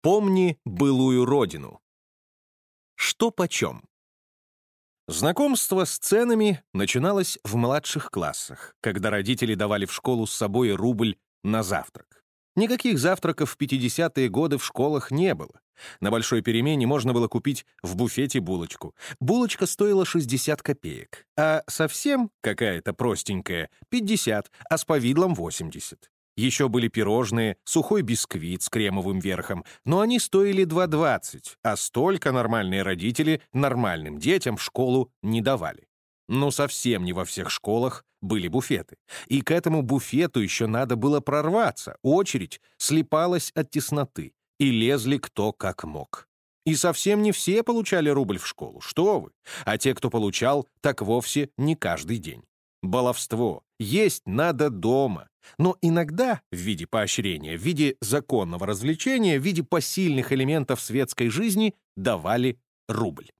Помни былую родину. Что почем? Знакомство с ценами начиналось в младших классах, когда родители давали в школу с собой рубль на завтрак. Никаких завтраков в 50-е годы в школах не было. На большой перемене можно было купить в буфете булочку. Булочка стоила 60 копеек, а совсем какая-то простенькая — 50, а с повидлом 80. Еще были пирожные, сухой бисквит с кремовым верхом, но они стоили 2,20, а столько нормальные родители нормальным детям в школу не давали. Но совсем не во всех школах были буфеты. И к этому буфету еще надо было прорваться. Очередь слепалась от тесноты, и лезли кто как мог. И совсем не все получали рубль в школу, что вы. А те, кто получал, так вовсе не каждый день. Баловство. Есть надо дома. Но иногда в виде поощрения, в виде законного развлечения, в виде посильных элементов светской жизни давали рубль.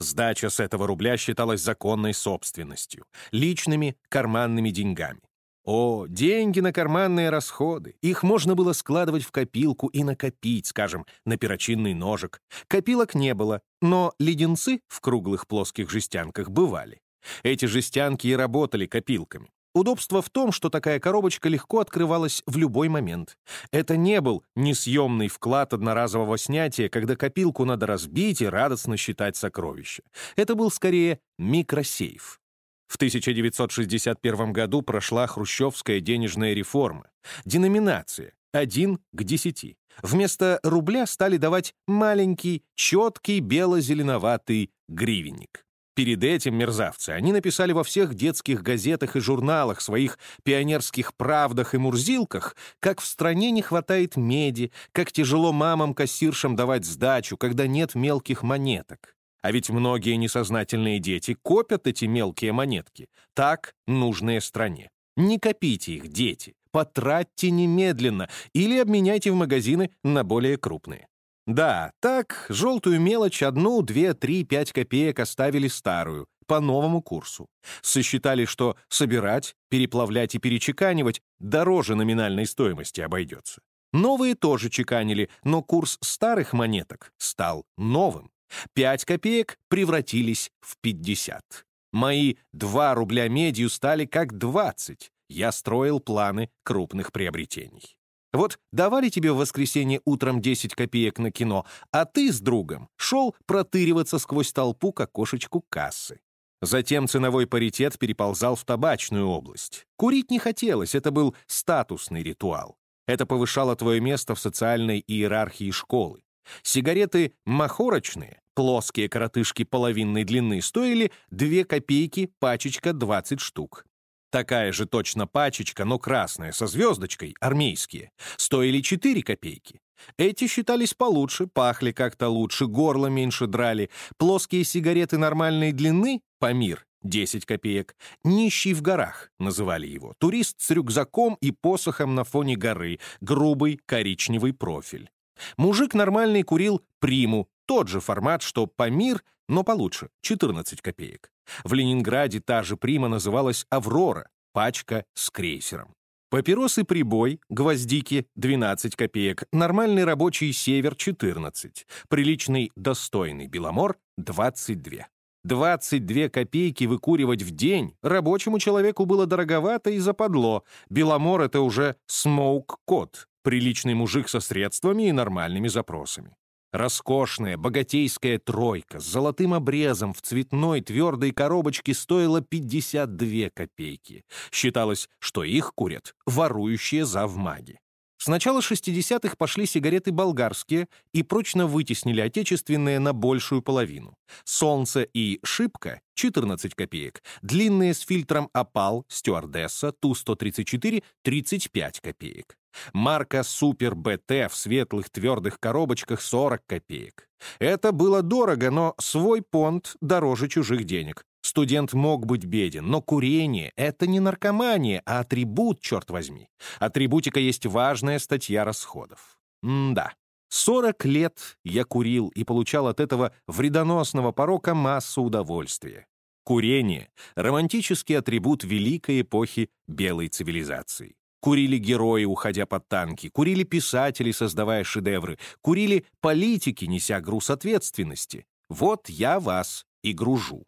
Сдача с этого рубля считалась законной собственностью, личными карманными деньгами. О, деньги на карманные расходы. Их можно было складывать в копилку и накопить, скажем, на перочинный ножик. Копилок не было, но леденцы в круглых плоских жестянках бывали. Эти жестянки и работали копилками. Удобство в том, что такая коробочка легко открывалась в любой момент. Это не был несъемный вклад одноразового снятия, когда копилку надо разбить и радостно считать сокровища. Это был скорее микросейф. В 1961 году прошла хрущевская денежная реформа. Деноминация — один к десяти. Вместо рубля стали давать маленький, четкий бело-зеленоватый гривенник. Перед этим мерзавцы они написали во всех детских газетах и журналах, своих пионерских правдах и мурзилках, как в стране не хватает меди, как тяжело мамам-кассиршам давать сдачу, когда нет мелких монеток. А ведь многие несознательные дети копят эти мелкие монетки. Так нужные стране. Не копите их, дети. Потратьте немедленно или обменяйте в магазины на более крупные. Да, так, желтую мелочь одну, две, три, пять копеек оставили старую, по новому курсу. Сосчитали, что собирать, переплавлять и перечеканивать дороже номинальной стоимости обойдется. Новые тоже чеканили, но курс старых монеток стал новым. Пять копеек превратились в пятьдесят. Мои два рубля медью стали как двадцать. Я строил планы крупных приобретений. Вот давали тебе в воскресенье утром 10 копеек на кино, а ты с другом шел протыриваться сквозь толпу к окошечку кассы. Затем ценовой паритет переползал в табачную область. Курить не хотелось, это был статусный ритуал. Это повышало твое место в социальной иерархии школы. Сигареты махорочные, плоские коротышки половинной длины, стоили 2 копейки, пачечка 20 штук. Такая же точно пачечка, но красная, со звездочкой, армейские, стоили 4 копейки. Эти считались получше, пахли как-то лучше, горло меньше драли. Плоские сигареты нормальной длины, Памир, 10 копеек. Нищий в горах, называли его. Турист с рюкзаком и посохом на фоне горы, грубый коричневый профиль. Мужик нормальный курил приму, тот же формат, что Памир, но получше, 14 копеек. В Ленинграде та же прима называлась «Аврора», пачка с крейсером. Папиросы «Прибой», гвоздики — 12 копеек, нормальный рабочий «Север» — 14, приличный «Достойный Беломор» — 22. 22 копейки выкуривать в день рабочему человеку было дороговато и западло. Беломор — это уже смоук-кот, приличный мужик со средствами и нормальными запросами. Роскошная, богатейская тройка с золотым обрезом в цветной твердой коробочке стоила 52 копейки. Считалось, что их курят ворующие завмаги. С начала 60-х пошли сигареты болгарские и прочно вытеснили отечественные на большую половину. «Солнце» и «Шибка» — 14 копеек. Длинные с фильтром «Опал», «Стюардесса», Ту-134 — 35 копеек. Марка Супер БТ в светлых твердых коробочках 40 копеек. Это было дорого, но свой понт дороже чужих денег. Студент мог быть беден, но курение — это не наркомания, а атрибут, черт возьми. Атрибутика есть важная статья расходов. М-да. 40 лет я курил и получал от этого вредоносного порока массу удовольствия. Курение — романтический атрибут великой эпохи белой цивилизации. Курили герои, уходя под танки, курили писатели, создавая шедевры, курили политики, неся груз ответственности. Вот я вас и гружу.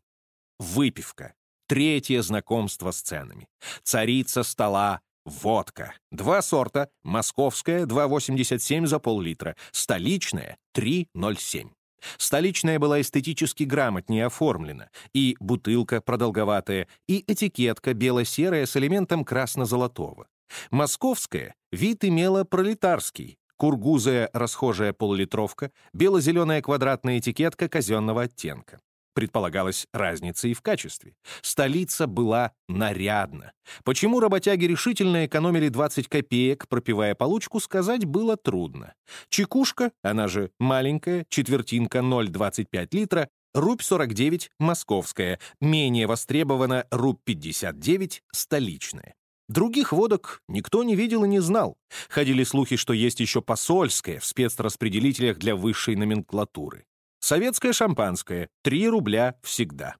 Выпивка. Третье знакомство с ценами. Царица стола — водка. Два сорта. Московская — 2,87 за пол-литра. Столичная — 3,07. Столичная была эстетически грамотнее оформлена, и бутылка продолговатая, и этикетка бело-серая с элементом красно-золотого. Московская вид имела пролетарский, кургузая расхожая полулитровка, бело-зеленая квадратная этикетка казенного оттенка. Предполагалась разница и в качестве. Столица была нарядна. Почему работяги решительно экономили 20 копеек, пропивая получку, сказать было трудно. Чекушка, она же маленькая, четвертинка 0,25 литра, рубь 49 — московская, менее востребована рубь 59 — столичная. Других водок никто не видел и не знал. Ходили слухи, что есть еще посольская в спецраспределителях для высшей номенклатуры. Советское шампанское — 3 рубля всегда.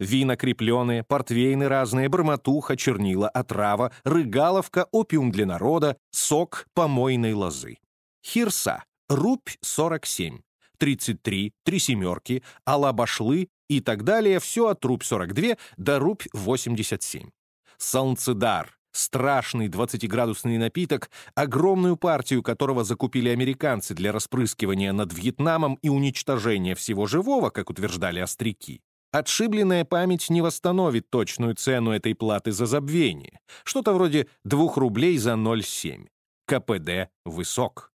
Вина крепленые, портвейны разные, бормотуха, чернила, отрава, рыгаловка, опиум для народа, сок помойной лозы. Хирса — рубь 47, 33, три семерки, алабашлы и так далее, все от рубь 42 до рубь 87. Солнцедар страшный 20-градусный напиток, огромную партию которого закупили американцы для распрыскивания над Вьетнамом и уничтожения всего живого, как утверждали остряки. Отшибленная память не восстановит точную цену этой платы за забвение. Что-то вроде 2 рублей за 0,7. КПД высок.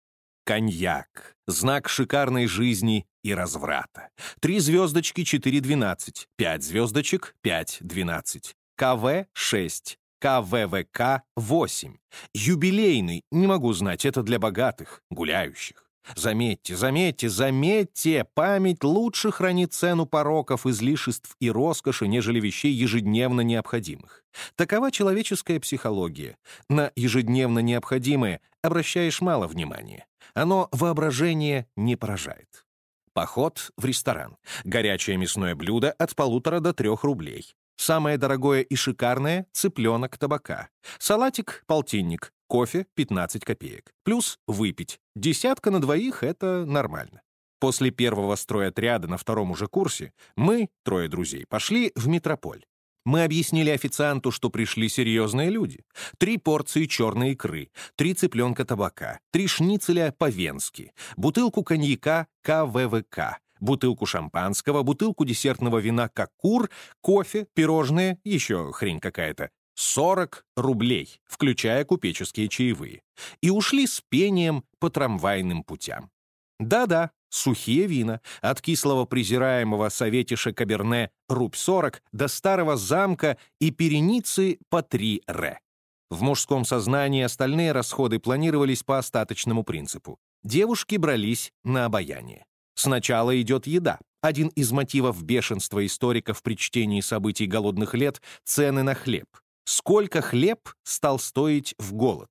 Коньяк. Знак шикарной жизни и разврата. Три звездочки 4,12. Пять звездочек 5,12. КВ 6. КВВК-8. Юбилейный, не могу знать, это для богатых, гуляющих. Заметьте, заметьте, заметьте, память лучше хранит цену пороков, излишеств и роскоши, нежели вещей ежедневно необходимых. Такова человеческая психология. На ежедневно необходимое обращаешь мало внимания. Оно воображение не поражает. Поход в ресторан. Горячее мясное блюдо от полутора до трех рублей. Самое дорогое и шикарное — цыпленок табака. Салатик — полтинник, кофе — 15 копеек. Плюс выпить. Десятка на двоих — это нормально. После первого стройотряда на втором уже курсе мы, трое друзей, пошли в метрополь. Мы объяснили официанту, что пришли серьезные люди. Три порции черной икры, три цыпленка табака, три шницеля по-венски, бутылку коньяка КВВК, бутылку шампанского, бутылку десертного вина «Кокур», кофе, пирожные, еще хрень какая-то. 40 рублей, включая купеческие чаевые. И ушли с пением по трамвайным путям. Да-да, сухие вина, от кислого презираемого советиша Каберне рубь 40 до старого замка и переницы по 3 ре. В мужском сознании остальные расходы планировались по остаточному принципу. Девушки брались на обаяние. Сначала идет еда. Один из мотивов бешенства историков при чтении событий голодных лет — цены на хлеб. Сколько хлеб стал стоить в голод?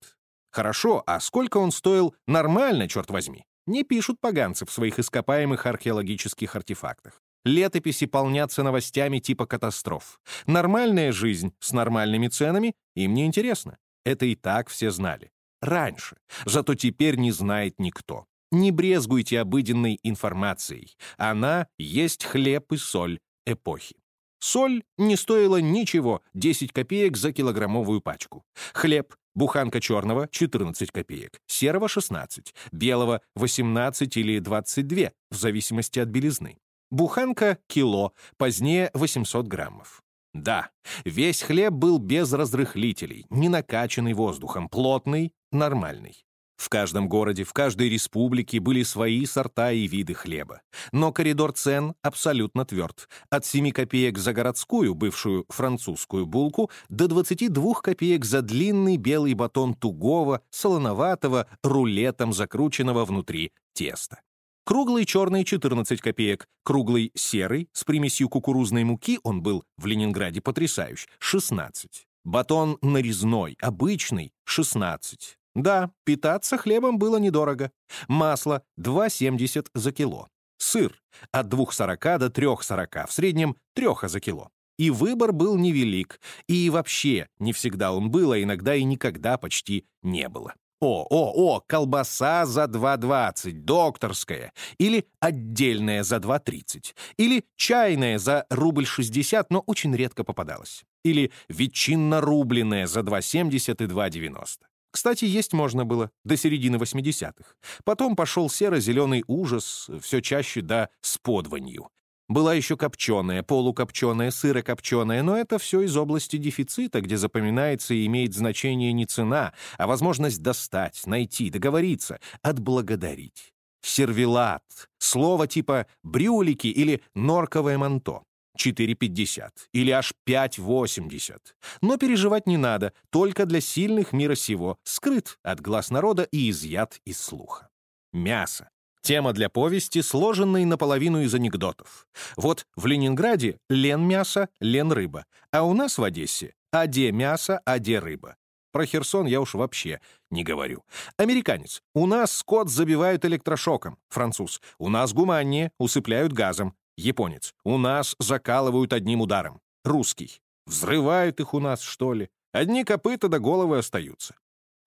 Хорошо, а сколько он стоил нормально, черт возьми? Не пишут поганцы в своих ископаемых археологических артефактах. Летописи полнятся новостями типа катастроф. Нормальная жизнь с нормальными ценами им не интересно. Это и так все знали. Раньше. Зато теперь не знает никто. Не брезгуйте обыденной информацией. Она есть хлеб и соль эпохи. Соль не стоила ничего, 10 копеек за килограммовую пачку. Хлеб, буханка черного — 14 копеек, серого — 16, белого — 18 или 22, в зависимости от белизны. Буханка — кило, позднее — 800 граммов. Да, весь хлеб был без разрыхлителей, не накачанный воздухом, плотный, нормальный. В каждом городе, в каждой республике были свои сорта и виды хлеба. Но коридор цен абсолютно тверд. От 7 копеек за городскую, бывшую французскую булку, до 22 копеек за длинный белый батон тугого, солоноватого, рулетом закрученного внутри теста. Круглый черный — 14 копеек, круглый серый с примесью кукурузной муки, он был в Ленинграде потрясающий, — 16. Батон нарезной, обычный — 16. Да, питаться хлебом было недорого. Масло — 2,70 за кило. Сыр — от 2,40 до 3,40, в среднем 3 за кило. И выбор был невелик. И вообще, не всегда он был, а иногда и никогда почти не было. О, о, о, колбаса за 2,20, докторская, или отдельная за 2,30, или чайная за рубль 60, но очень редко попадалась, или ветчинно-рубленная за 2,70 и 2,90. Кстати, есть можно было до середины 80-х. Потом пошел серо-зеленый ужас, все чаще да с подванью. Была еще копченая, полукопченая, сырокопченая, но это все из области дефицита, где запоминается и имеет значение не цена, а возможность достать, найти, договориться, отблагодарить. Сервелат, слово типа брюлики или норковое манто. 4,50 или аж 5,80. Но переживать не надо, только для сильных мира сего, скрыт от глаз народа и изъят из слуха. Мясо. Тема для повести, сложенной наполовину из анекдотов. Вот в Ленинграде лен мясо, лен рыба, а у нас в Одессе аде мясо, аде рыба. Про Херсон я уж вообще не говорю. Американец. У нас скот забивают электрошоком. Француз. У нас гуманнее, усыпляют газом. Японец. У нас закалывают одним ударом. Русский. Взрывают их у нас, что ли? Одни копыта до головы остаются.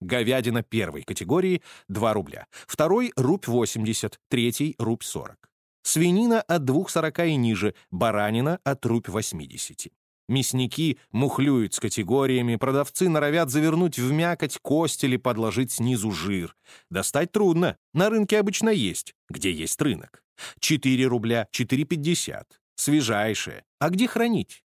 Говядина первой категории — 2 рубля. Второй — рубь 80, третий — рубь 40. Свинина от 2,40 и ниже, баранина от рубь 80. Мясники мухлюют с категориями, продавцы норовят завернуть в мякоть кость или подложить снизу жир. Достать трудно, на рынке обычно есть, где есть рынок. 4 рубля, 4,50. Свежайшее. А где хранить?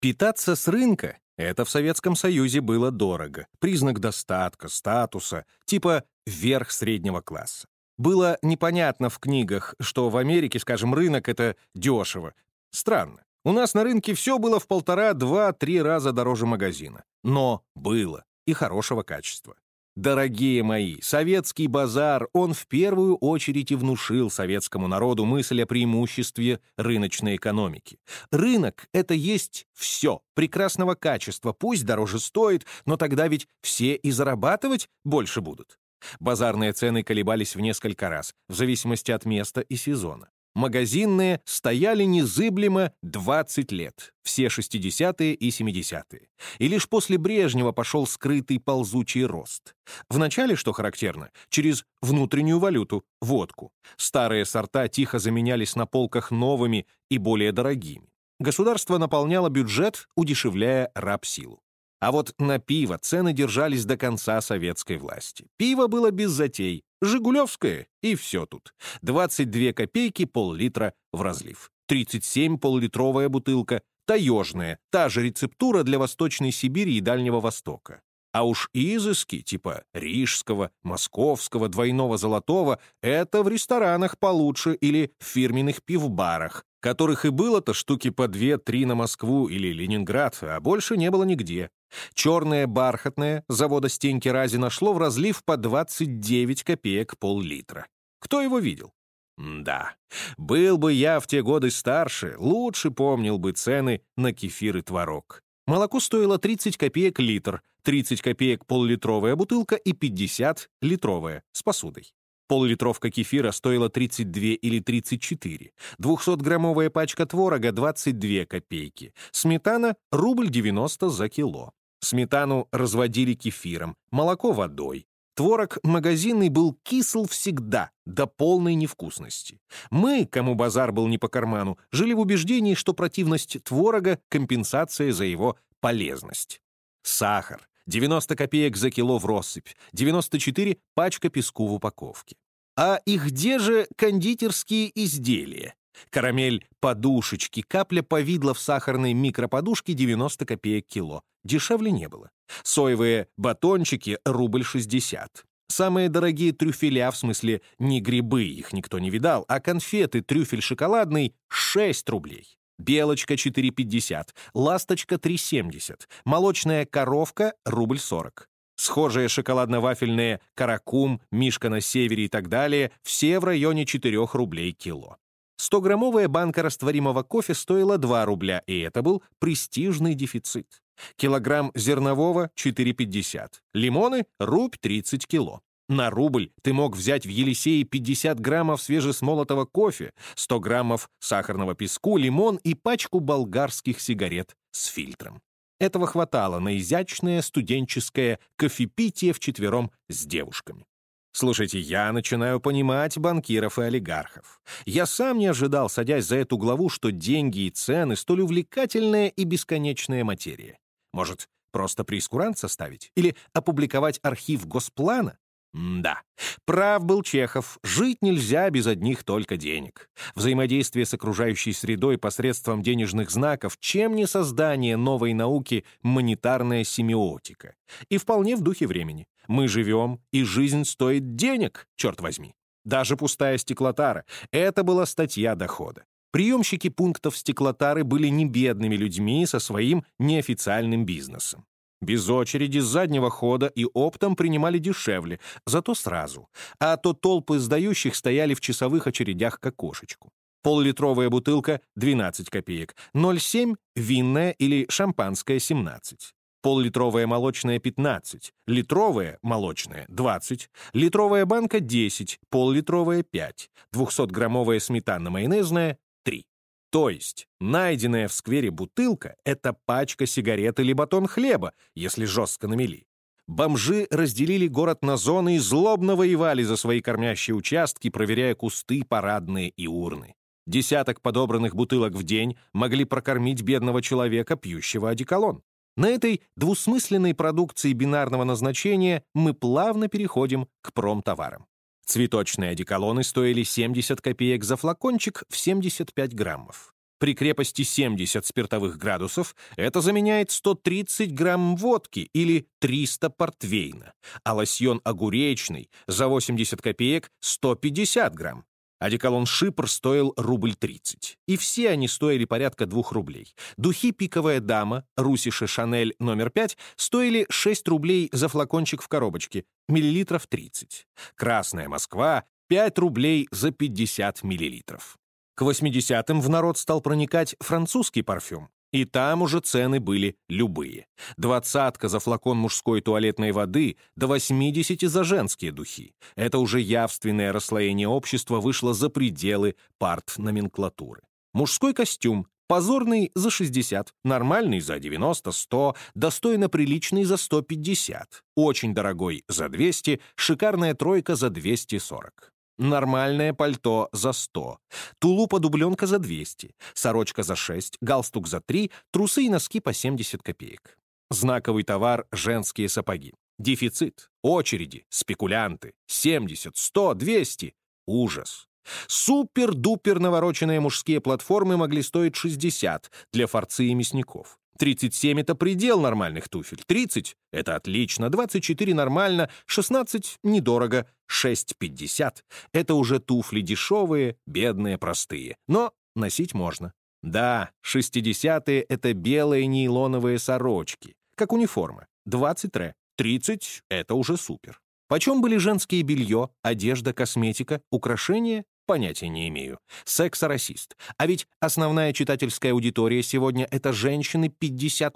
Питаться с рынка это в Советском Союзе было дорого, признак достатка, статуса, типа верх среднего класса. Было непонятно в книгах, что в Америке, скажем, рынок — это дешево. Странно. У нас на рынке все было в полтора, два, три раза дороже магазина. Но было. И хорошего качества. Дорогие мои, советский базар, он в первую очередь и внушил советскому народу мысль о преимуществе рыночной экономики. Рынок — это есть все, прекрасного качества, пусть дороже стоит, но тогда ведь все и зарабатывать больше будут. Базарные цены колебались в несколько раз, в зависимости от места и сезона. Магазинные стояли незыблемо 20 лет, все 60-е и 70-е. И лишь после Брежнева пошел скрытый ползучий рост. Вначале, что характерно, через внутреннюю валюту, водку. Старые сорта тихо заменялись на полках новыми и более дорогими. Государство наполняло бюджет, удешевляя рабсилу. А вот на пиво цены держались до конца советской власти. Пиво было без затей, «Жигулевское» и все тут. 22 копейки пол-литра в разлив. 37 пол-литровая бутылка, таежная, та же рецептура для Восточной Сибири и Дальнего Востока. А уж изыски типа рижского, московского, двойного золотого — это в ресторанах получше или в фирменных пивбарах, которых и было-то штуки по две-три на Москву или Ленинград, а больше не было нигде. Черное бархатное завода Стеньки Рази нашло в разлив по 29 копеек пол-литра. Кто его видел? Да, был бы я в те годы старше, лучше помнил бы цены на кефир и творог. Молоко стоило 30 копеек литр, 30 копеек пол-литровая бутылка и 50 литровая с посудой. Пол-литровка кефира стоила 32 или 34. 200-граммовая пачка творога — 22 копейки. Сметана — рубль 90 за кило. Сметану разводили кефиром, молоко — водой. Творог магазинный был кисел всегда, до полной невкусности. Мы, кому базар был не по карману, жили в убеждении, что противность творога — компенсация за его полезность. Сахар. 90 копеек за кило в россыпь, 94 — пачка песку в упаковке. А и где же кондитерские изделия? Карамель подушечки, капля повидла в сахарной микроподушке 90 копеек кило. Дешевле не было. Соевые батончики — рубль 60. Самые дорогие трюфеля, в смысле не грибы, их никто не видал, а конфеты трюфель шоколадный — 6 рублей. Белочка 4,50, ласточка 3,70, молочная коровка — рубль 40. Схожие шоколадно-вафельные «Каракум», «Мишка на севере» и так далее — все в районе 4 рублей кило. 100-граммовая банка растворимого кофе стоила 2 рубля, и это был престижный дефицит. Килограмм зернового — 4,50. Лимоны — рубь 30 кило. На рубль ты мог взять в Елисее 50 граммов свежесмолотого кофе, 100 граммов сахарного песку, лимон и пачку болгарских сигарет с фильтром. Этого хватало на изящное студенческое кофепитие вчетвером с девушками. Слушайте, я начинаю понимать банкиров и олигархов. Я сам не ожидал, садясь за эту главу, что деньги и цены — столь увлекательная и бесконечная материя. Может, просто прескурант составить? Или опубликовать архив Госплана? да, прав был Чехов, жить нельзя без одних только денег. Взаимодействие с окружающей средой посредством денежных знаков, чем не создание новой науки монетарная семиотика. И вполне в духе времени. Мы живем, и жизнь стоит денег, черт возьми. Даже пустая стеклотара — это была статья дохода. Приемщики пунктов стеклотары были не бедными людьми со своим неофициальным бизнесом. Без очереди, с заднего хода и оптом принимали дешевле, зато сразу. А то толпы сдающих стояли в часовых очередях к окошечку. Поллитровая бутылка — 12 копеек, 0,7 — винная или шампанское — 17. Поллитровая молочная — 15, литровая молочная — 20, литровая банка — 10, поллитровая — 5, 200-граммовая сметанно-майонезная — 3. То есть найденная в сквере бутылка — это пачка сигарет или батон хлеба, если жестко намели. Бомжи разделили город на зоны и злобно воевали за свои кормящие участки, проверяя кусты, парадные и урны. Десяток подобранных бутылок в день могли прокормить бедного человека, пьющего одеколон. На этой двусмысленной продукции бинарного назначения мы плавно переходим к промтоварам. Цветочные одеколоны стоили 70 копеек за флакончик в 75 граммов. При крепости 70 спиртовых градусов это заменяет 130 грамм водки или 300 портвейна, а лосьон огуречный за 80 копеек 150 грамм. Одеколон «Шипр» стоил рубль 30. И все они стоили порядка двух рублей. Духи «Пиковая дама» Русиша Шанель номер 5 стоили 6 рублей за флакончик в коробочке, миллилитров 30. Красная Москва — 5 рублей за 50 миллилитров. К 80-м в народ стал проникать французский парфюм. И там уже цены были любые. Двадцатка за флакон мужской туалетной воды до 80 за женские духи. Это уже явственное расслоение общества вышло за пределы парт-номенклатуры. Мужской костюм Позорный за 60, нормальный за 90-100, достойно приличный за 150, очень дорогой за 200, шикарная тройка за 240. Нормальное пальто за 100, тулупа-дубленка за 200, сорочка за 6, галстук за 3, трусы и носки по 70 копеек. Знаковый товар — женские сапоги. Дефицит, очереди, спекулянты. 70, 100, 200. Ужас. Супер-дупер навороченные мужские платформы могли стоить 60 для форцы и мясников. 37 — это предел нормальных туфель. 30 — это отлично. 24 — нормально. 16 — недорого. 6,50 — это уже туфли дешевые, бедные, простые. Но носить можно. Да, 60-е — это белые нейлоновые сорочки, как униформа. 20 ре. 30 — это уже супер. Почем были женские белье, одежда, косметика, украшения? Понятия не имею. Секс-расист. А ведь основная читательская аудитория сегодня — это женщины 50+.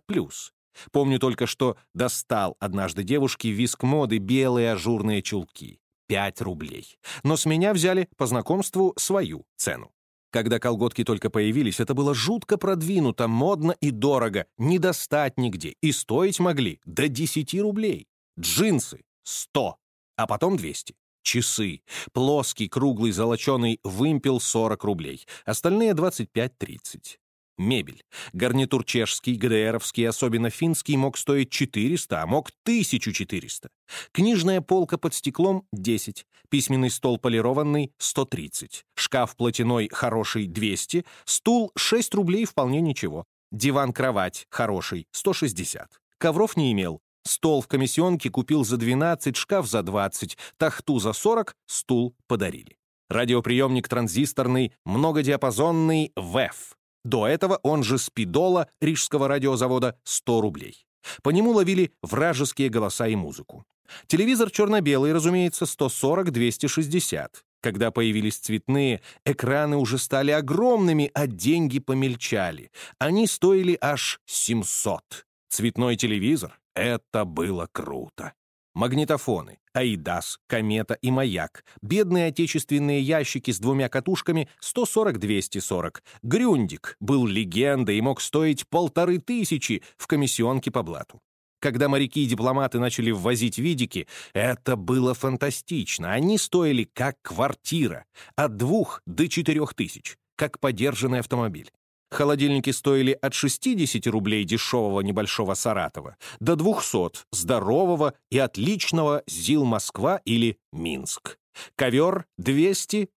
Помню только, что достал однажды девушке виск моды белые ажурные чулки. 5 рублей. Но с меня взяли по знакомству свою цену. Когда колготки только появились, это было жутко продвинуто, модно и дорого, не достать нигде, и стоить могли до 10 рублей. Джинсы — 100, а потом 200. Часы. Плоский, круглый, золоченый вымпел 40 рублей. Остальные 25-30. Мебель. Гарнитур чешский, ГДРовский, особенно финский, мог стоить 400, а мог 1400. Книжная полка под стеклом — 10. Письменный стол полированный — 130. Шкаф платяной хороший — 200. Стул — 6 рублей вполне ничего. Диван-кровать хороший — 160. Ковров не имел. Стол в комиссионке купил за 12, шкаф за 20, тахту за 40, стул подарили. Радиоприемник транзисторный, многодиапазонный ВЭФ. До этого он же спидола Рижского радиозавода 100 рублей. По нему ловили вражеские голоса и музыку. Телевизор черно-белый, разумеется, 140-260. Когда появились цветные, экраны уже стали огромными, а деньги помельчали. Они стоили аж 700. Цветной телевизор это было круто. магнитофоны, Аидас, Комета и Маяк, бедные отечественные ящики с двумя катушками 140-240. Грюндик был легендой и мог стоить полторы тысячи в комиссионке по блату. Когда моряки и дипломаты начали ввозить видики, это было фантастично. Они стоили как квартира, от двух до четырех тысяч, как подержанный автомобиль. Холодильники стоили от 60 рублей дешевого небольшого Саратова до 200 здорового и отличного ЗИЛ Москва или Минск. Ковер 200-500,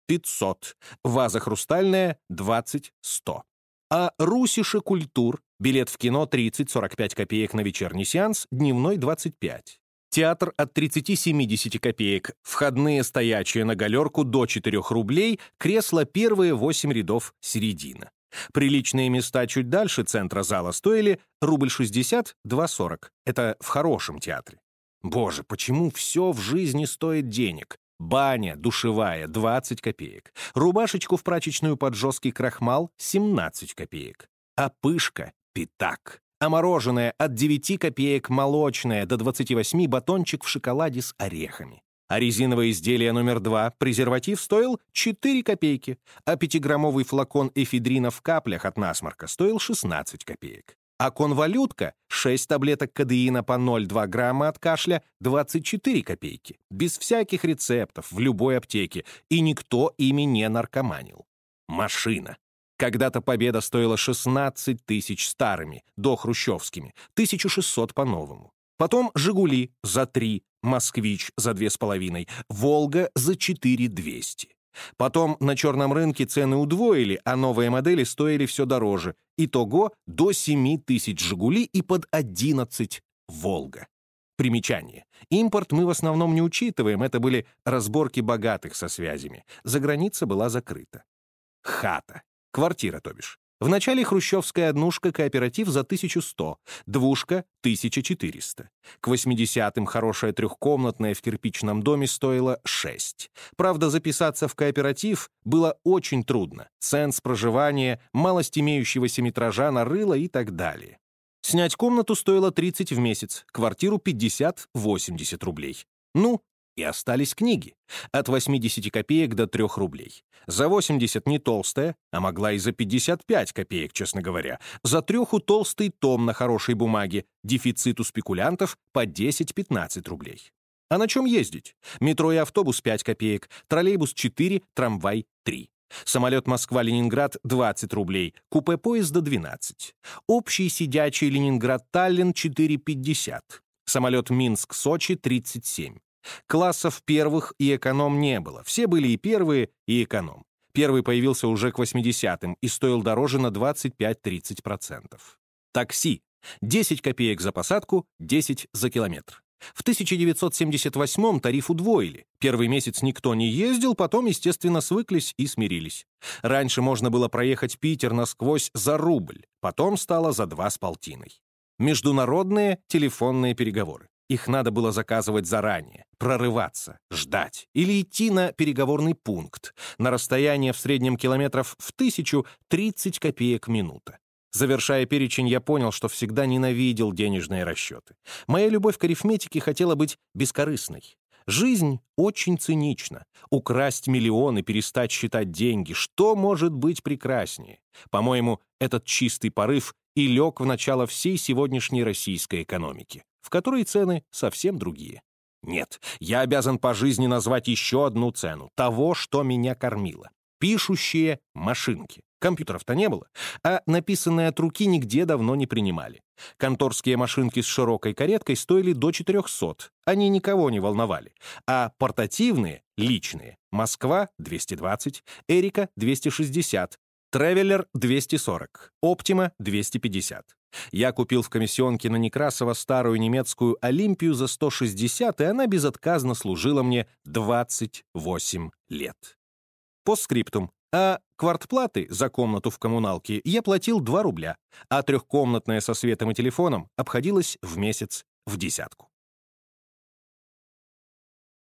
ваза хрустальная 20-100. А Русиша культур, билет в кино 30-45 копеек на вечерний сеанс, дневной 25. Театр от 30-70 копеек, входные стоячие на галерку до 4 рублей, кресла первые 8 рядов середина. Приличные места чуть дальше центра зала стоили рубль 60, 2,40. Это в хорошем театре. Боже, почему все в жизни стоит денег? Баня, душевая, 20 копеек. Рубашечку в прачечную под жесткий крахмал — 17 копеек. А пышка — пятак. А мороженое от 9 копеек молочное до 28 батончик в шоколаде с орехами. А резиновое изделие номер два, презерватив, стоил 4 копейки, а пятиграммовый флакон эфедрина в каплях от насморка стоил 16 копеек. А конвалютка, 6 таблеток кадеина по 0,2 грамма от кашля, 24 копейки. Без всяких рецептов, в любой аптеке. И никто ими не наркоманил. Машина. Когда-то победа стоила 16 тысяч старыми, дохрущевскими, 1600 по-новому. Потом «Жигули» за 3, «Москвич» за 2,5, «Волга» за 4,200. Потом на черном рынке цены удвоили, а новые модели стоили все дороже. Итого до 7 тысяч «Жигули» и под 11 «Волга». Примечание. Импорт мы в основном не учитываем, это были разборки богатых со связями. За граница была закрыта. Хата. Квартира, то бишь. В начале хрущевская однушка кооператив за 1100, двушка — 1400. К 80-м хорошая трехкомнатная в кирпичном доме стоила 6. Правда, записаться в кооператив было очень трудно. Ценз проживания, малость имеющегося метража нарыла и так далее. Снять комнату стоило 30 в месяц, квартиру 50-80 рублей. Ну, и остались книги. От 80 копеек до 3 рублей. За 80 не толстая, а могла и за 55 копеек, честно говоря. За треху толстый том на хорошей бумаге. Дефицит у спекулянтов по 10-15 рублей. А на чем ездить? Метро и автобус 5 копеек, троллейбус 4, трамвай 3. Самолет Москва-Ленинград — 20 рублей, купе поезда — 12. Общий сидячий Ленинград-Таллин — 4,50. Самолет Минск-Сочи — 37. Классов первых и эконом не было. Все были и первые, и эконом. Первый появился уже к 80-м и стоил дороже на 25-30%. Такси. 10 копеек за посадку, 10 за километр. В 1978-м тариф удвоили. Первый месяц никто не ездил, потом, естественно, свыклись и смирились. Раньше можно было проехать Питер насквозь за рубль, потом стало за два с полтиной. Международные телефонные переговоры. Их надо было заказывать заранее, прорываться, ждать или идти на переговорный пункт на расстояние в среднем километров в тысячу тридцать копеек минута. Завершая перечень, я понял, что всегда ненавидел денежные расчеты. Моя любовь к арифметике хотела быть бескорыстной. Жизнь очень цинична. Украсть миллионы, перестать считать деньги. Что может быть прекраснее? По-моему, этот чистый порыв и лег в начало всей сегодняшней российской экономики в которой цены совсем другие. Нет, я обязан по жизни назвать еще одну цену, того, что меня кормило. Пишущие машинки. Компьютеров-то не было, а написанные от руки нигде давно не принимали. Конторские машинки с широкой кареткой стоили до 400, они никого не волновали. А портативные, личные, Москва — 220, Эрика — 260, Тревелер — 240, Оптима — 250. Я купил в комиссионке на Некрасова старую немецкую «Олимпию» за 160, и она безотказно служила мне 28 лет. По скриптум. А квартплаты за комнату в коммуналке я платил 2 рубля, а трехкомнатная со светом и телефоном обходилась в месяц в десятку.